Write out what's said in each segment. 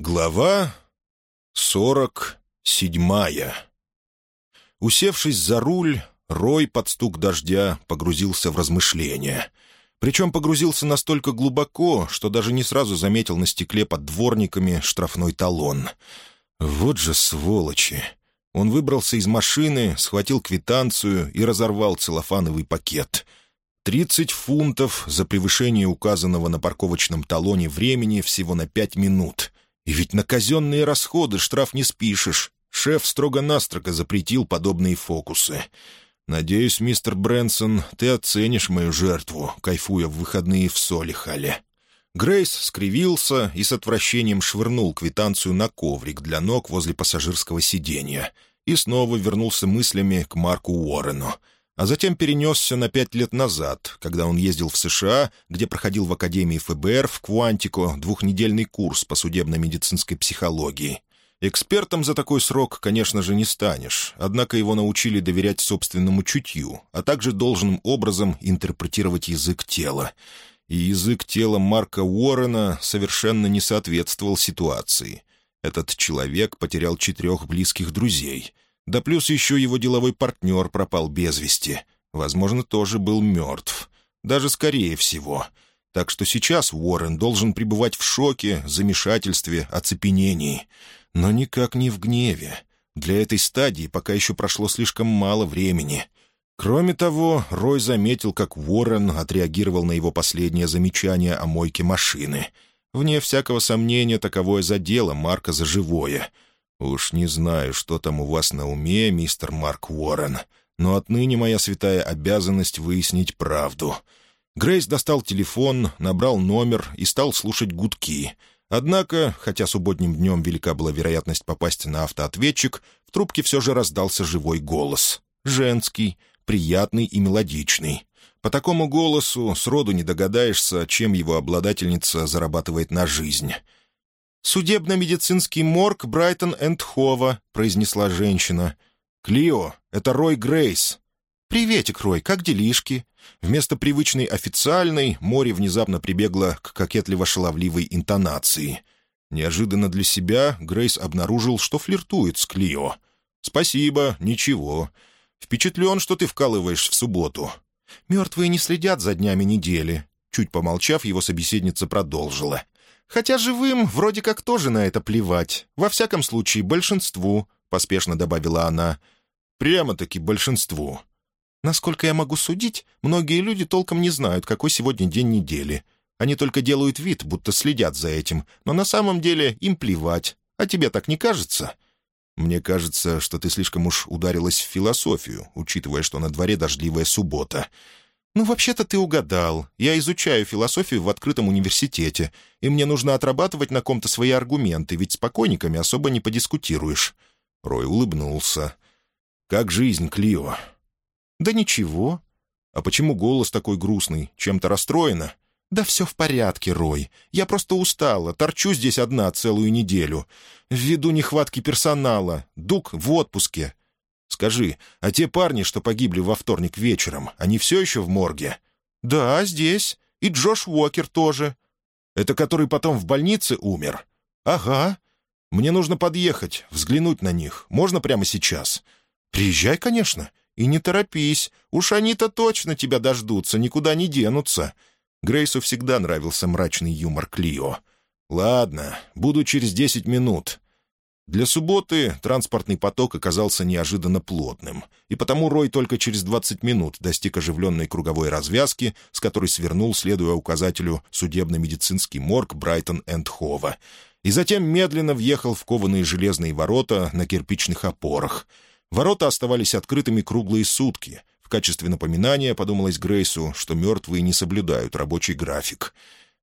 Глава сорок седьмая Усевшись за руль, Рой под стук дождя погрузился в размышления. Причем погрузился настолько глубоко, что даже не сразу заметил на стекле под дворниками штрафной талон. Вот же сволочи! Он выбрался из машины, схватил квитанцию и разорвал целлофановый пакет. Тридцать фунтов за превышение указанного на парковочном талоне времени всего на пять минут — и ведь на казенные расходы штраф не спишешь. Шеф строго-настрого запретил подобные фокусы. Надеюсь, мистер Брэнсон, ты оценишь мою жертву, кайфуя в выходные в Солихале». Грейс скривился и с отвращением швырнул квитанцию на коврик для ног возле пассажирского сиденья и снова вернулся мыслями к Марку Уоррену — а затем перенесся на пять лет назад, когда он ездил в США, где проходил в Академии ФБР в Квантико двухнедельный курс по судебно-медицинской психологии. Экспертом за такой срок, конечно же, не станешь, однако его научили доверять собственному чутью, а также должным образом интерпретировать язык тела. И язык тела Марка Уоррена совершенно не соответствовал ситуации. Этот человек потерял четырех близких друзей — да плюс еще его деловой партнер пропал без вести. Возможно, тоже был мертв. Даже скорее всего. Так что сейчас Уоррен должен пребывать в шоке, замешательстве, оцепенении. Но никак не в гневе. Для этой стадии пока еще прошло слишком мало времени. Кроме того, Рой заметил, как Уоррен отреагировал на его последнее замечание о мойке машины. Вне всякого сомнения, таковое задело Марка за живое — «Уж не знаю, что там у вас на уме, мистер Марк Уоррен, но отныне моя святая обязанность выяснить правду». Грейс достал телефон, набрал номер и стал слушать гудки. Однако, хотя субботним днем велика была вероятность попасть на автоответчик, в трубке все же раздался живой голос. Женский, приятный и мелодичный. По такому голосу сроду не догадаешься, чем его обладательница зарабатывает на жизнь. «Судебно-медицинский морг Брайтон энд Хова», — произнесла женщина. «Клио, это Рой Грейс». «Приветик, Рой, как делишки?» Вместо привычной официальной море внезапно прибегло к кокетливо-шаловливой интонации. Неожиданно для себя Грейс обнаружил, что флиртует с Клио. «Спасибо, ничего. Впечатлен, что ты вкалываешь в субботу. Мертвые не следят за днями недели». Чуть помолчав, его собеседница продолжила. Хотя живым вроде как тоже на это плевать. Во всяком случае, большинству», — поспешно добавила она. «Прямо-таки большинству». «Насколько я могу судить, многие люди толком не знают, какой сегодня день недели. Они только делают вид, будто следят за этим, но на самом деле им плевать. А тебе так не кажется?» «Мне кажется, что ты слишком уж ударилась в философию, учитывая, что на дворе дождливая суббота. «Ну, вообще-то ты угадал. Я изучаю философию в открытом университете, и мне нужно отрабатывать на ком-то свои аргументы, ведь с покойниками особо не подискутируешь». Рой улыбнулся. «Как жизнь, Клио?» «Да ничего». «А почему голос такой грустный? Чем-то расстроена?» «Да все в порядке, Рой. Я просто устала, торчу здесь одна целую неделю. Ввиду нехватки персонала. Дук в отпуске. Скажи, а те парни, что погибли во вторник вечером, они все еще в морге?» «Да, здесь. И Джош Уокер тоже». «Это который потом в больнице умер?» «Ага. Мне нужно подъехать, взглянуть на них. Можно прямо сейчас?» «Приезжай, конечно. И не торопись. Уж они-то точно тебя дождутся, никуда не денутся». Грейсу всегда нравился мрачный юмор Клио. «Ладно, буду через десять минут. Для субботы транспортный поток оказался неожиданно плотным, и потому Рой только через 20 минут достиг оживленной круговой развязки, с которой свернул, следуя указателю «Судебно-медицинский морг Брайтон энд Хова», и затем медленно въехал в кованые железные ворота на кирпичных опорах. Ворота оставались открытыми круглые сутки. В качестве напоминания подумалось Грейсу, что мертвые не соблюдают рабочий график.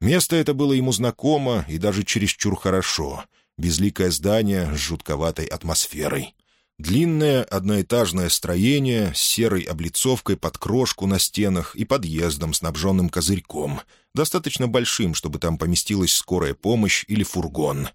Место это было ему знакомо и даже чересчур хорошо — безликое здание с жутковатой атмосферой. Длинное одноэтажное строение с серой облицовкой под крошку на стенах и подъездом, снабженным козырьком, достаточно большим, чтобы там поместилась скорая помощь или фургон.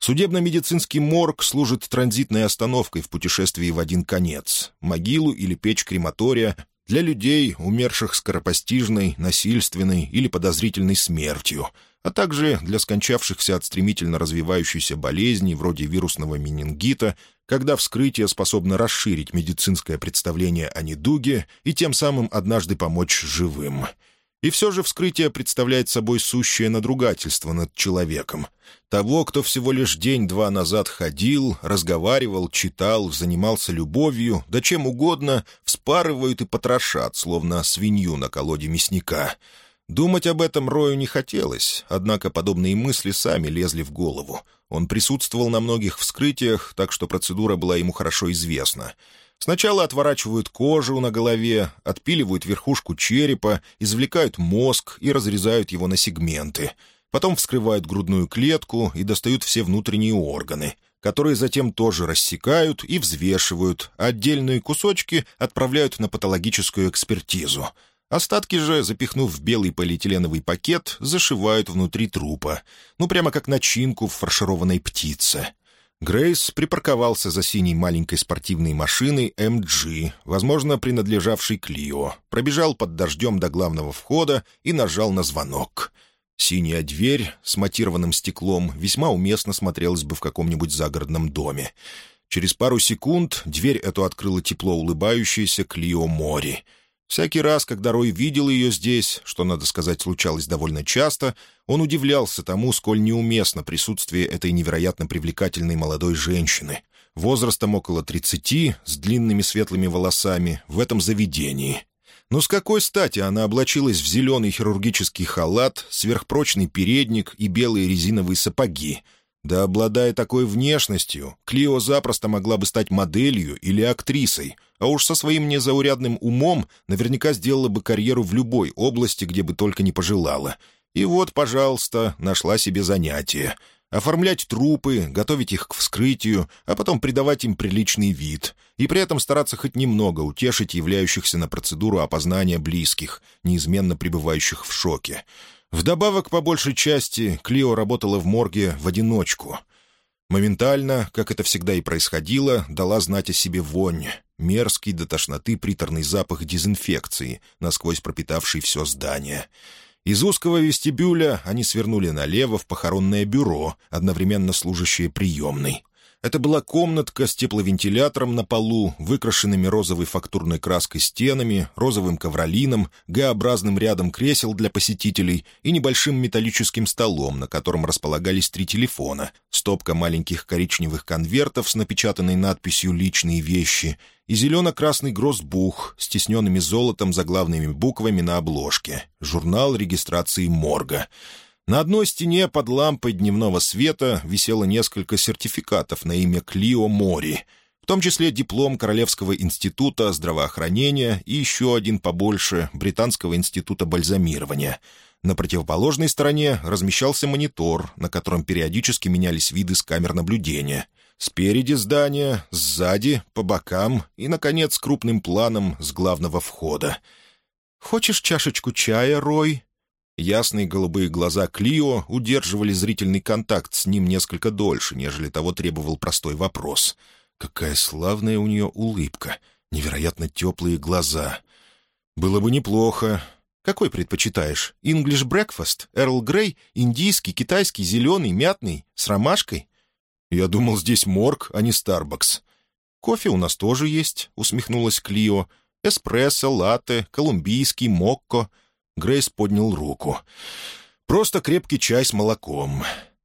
Судебно-медицинский морг служит транзитной остановкой в путешествии в один конец. Могилу или печь крематория для людей, умерших скоропостижной, насильственной или подозрительной смертью, а также для скончавшихся от стремительно развивающейся болезни вроде вирусного менингита, когда вскрытие способно расширить медицинское представление о недуге и тем самым однажды помочь живым — и все же вскрытие представляет собой сущее надругательство над человеком. Того, кто всего лишь день-два назад ходил, разговаривал, читал, занимался любовью, да чем угодно, вспарывают и потрошат, словно свинью на колоде мясника. Думать об этом Рою не хотелось, однако подобные мысли сами лезли в голову. Он присутствовал на многих вскрытиях, так что процедура была ему хорошо известна — Сначала отворачивают кожу на голове, отпиливают верхушку черепа, извлекают мозг и разрезают его на сегменты. Потом вскрывают грудную клетку и достают все внутренние органы, которые затем тоже рассекают и взвешивают, отдельные кусочки отправляют на патологическую экспертизу. Остатки же, запихнув в белый полиэтиленовый пакет, зашивают внутри трупа. Ну, прямо как начинку в фаршированной птице. Грейс припарковался за синей маленькой спортивной машиной MG, возможно, принадлежавшей Клио, пробежал под дождем до главного входа и нажал на звонок. Синяя дверь с матированным стеклом весьма уместно смотрелась бы в каком-нибудь загородном доме. Через пару секунд дверь эту открыла тепло улыбающаяся Клио Мори — Всякий раз, когда Рой видел ее здесь, что, надо сказать, случалось довольно часто, он удивлялся тому, сколь неуместно присутствие этой невероятно привлекательной молодой женщины, возрастом около тридцати, с длинными светлыми волосами, в этом заведении. Но с какой стати она облачилась в зеленый хирургический халат, сверхпрочный передник и белые резиновые сапоги, да обладая такой внешностью, Клио запросто могла бы стать моделью или актрисой, а уж со своим незаурядным умом наверняка сделала бы карьеру в любой области, где бы только не пожелала. И вот, пожалуйста, нашла себе занятие. Оформлять трупы, готовить их к вскрытию, а потом придавать им приличный вид. И при этом стараться хоть немного утешить являющихся на процедуру опознания близких, неизменно пребывающих в шоке. Вдобавок, по большей части, Клио работала в морге в одиночку. Моментально, как это всегда и происходило, дала знать о себе вонь. Мерзкий до тошноты приторный запах дезинфекции, насквозь пропитавший все здание. Из узкого вестибюля они свернули налево в похоронное бюро, одновременно служащее приемной. Это была комнатка с тепловентилятором на полу, выкрашенными розовой фактурной краской стенами, розовым ковролином, Г-образным рядом кресел для посетителей и небольшим металлическим столом, на котором располагались три телефона, стопка маленьких коричневых конвертов с напечатанной надписью «Личные вещи» и зелено-красный гроссбух с тисненными золотом заглавными буквами на обложке, журнал регистрации морга — на одной стене под лампой дневного света висело несколько сертификатов на имя Клио Мори, в том числе диплом Королевского института здравоохранения и еще один побольше Британского института бальзамирования. На противоположной стороне размещался монитор, на котором периодически менялись виды с камер наблюдения. Спереди здания, сзади, по бокам и, наконец, крупным планом с главного входа. «Хочешь чашечку чая, Рой?» Ясные голубые глаза Клио удерживали зрительный контакт с ним несколько дольше, нежели того требовал простой вопрос. Какая славная у нее улыбка, невероятно теплые глаза. Было бы неплохо. Какой предпочитаешь? English breakfast, Эрл Грей, индийский, китайский, зеленый, мятный, с ромашкой? Я думал, здесь морг, а не Старбакс. Кофе у нас тоже есть, усмехнулась Клио. Эспрессо, латте, колумбийский, мокко — Грейс поднял руку. «Просто крепкий чай с молоком.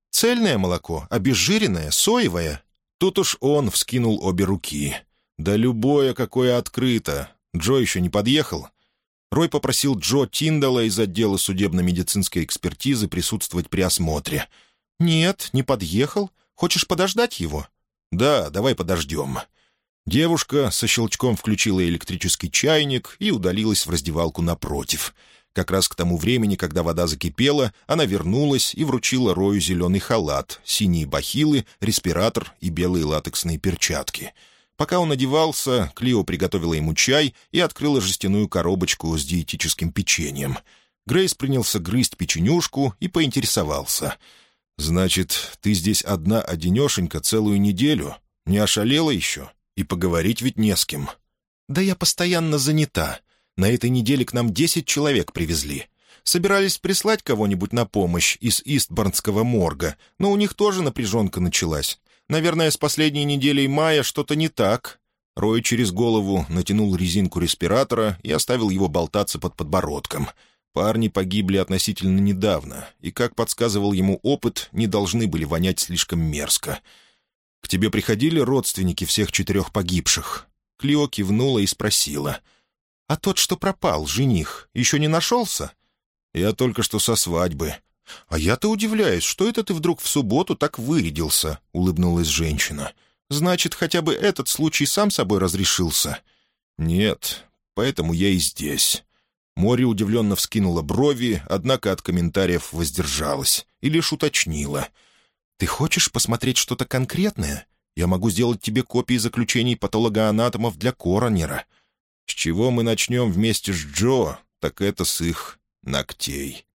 Цельное молоко, обезжиренное, соевое». Тут уж он вскинул обе руки. «Да любое, какое открыто. Джо еще не подъехал?» Рой попросил Джо Тиндала из отдела судебно-медицинской экспертизы присутствовать при осмотре. «Нет, не подъехал. Хочешь подождать его?» «Да, давай подождем». Девушка со щелчком включила электрический чайник и удалилась в раздевалку напротив — как раз к тому времени, когда вода закипела, она вернулась и вручила Рою зеленый халат, синие бахилы, респиратор и белые латексные перчатки. Пока он одевался, Клио приготовила ему чай и открыла жестяную коробочку с диетическим печеньем. Грейс принялся грызть печенюшку и поинтересовался. «Значит, ты здесь одна-одинешенька целую неделю? Не ошалела еще? И поговорить ведь не с кем». «Да я постоянно занята. На этой неделе к нам десять человек привезли. Собирались прислать кого-нибудь на помощь из Истборнского морга, но у них тоже напряженка началась. Наверное, с последней неделей мая что-то не так». Рой через голову натянул резинку респиратора и оставил его болтаться под подбородком. Парни погибли относительно недавно, и, как подсказывал ему опыт, не должны были вонять слишком мерзко. «К тебе приходили родственники всех четырех погибших?» Клио кивнула и спросила. «А тот, что пропал, жених, еще не нашелся?» «Я только что со свадьбы». «А я-то удивляюсь, что это ты вдруг в субботу так вырядился?» — улыбнулась женщина. «Значит, хотя бы этот случай сам собой разрешился?» «Нет, поэтому я и здесь». Море удивленно вскинула брови, однако от комментариев воздержалась и лишь уточнила. «Ты хочешь посмотреть что-то конкретное? Я могу сделать тебе копии заключений патологоанатомов для коронера. С чего мы начнем вместе с Джо, так это с их ногтей».